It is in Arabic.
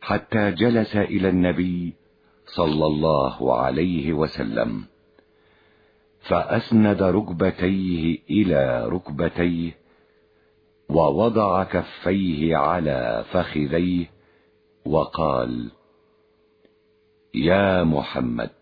حتى جلس إلى النبي صلى الله عليه وسلم فأسند ركبتيه إلى ركبتيه ووضع كفيه على فخذيه وقال يا محمد